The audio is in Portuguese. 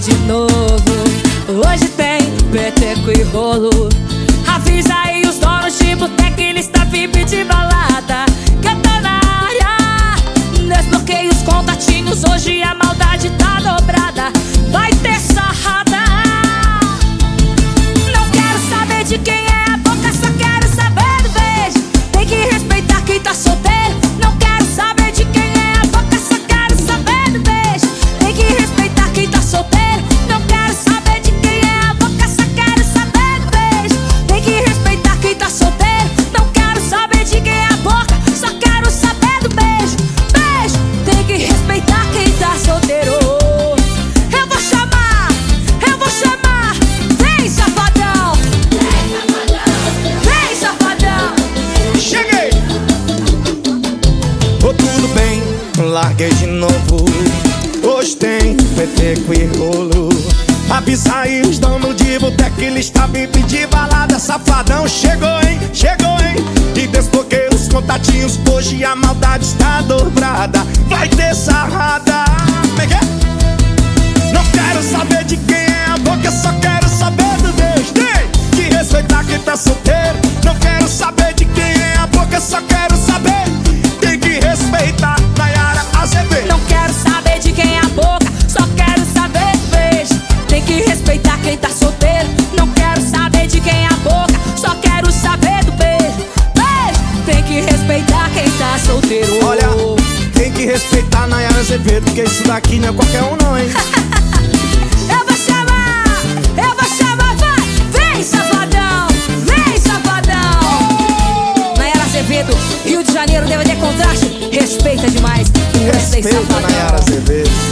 de novo. Hoje tem peteco e rolo. Avisa larguei de novo. Hoje tem peteco e rolo. Avisa aí os donos de boteca, ele está bem pedir balada. Safadão chegou, hein? Chegou, hein? E desbloqueei os contatinhos. Hoje a maldade está dobrada. Vai ter sarrada. É? Respeitar quem tá solteiro. Não quero saber de quem é a boca, só quero saber do beijo. Beijo, tem que respeitar quem tá solteiro. Olha, tem que respeitar Nayara Azevedo, porque isso daqui não é qualquer um, não, hein? Eu vou chamar, eu vou chamar, vai! Vem, safadão! Vem, safadão! Nayara Azevedo, Rio de Janeiro, DVD contraste. Respeita demais. Respeita. Nayara Azevedo.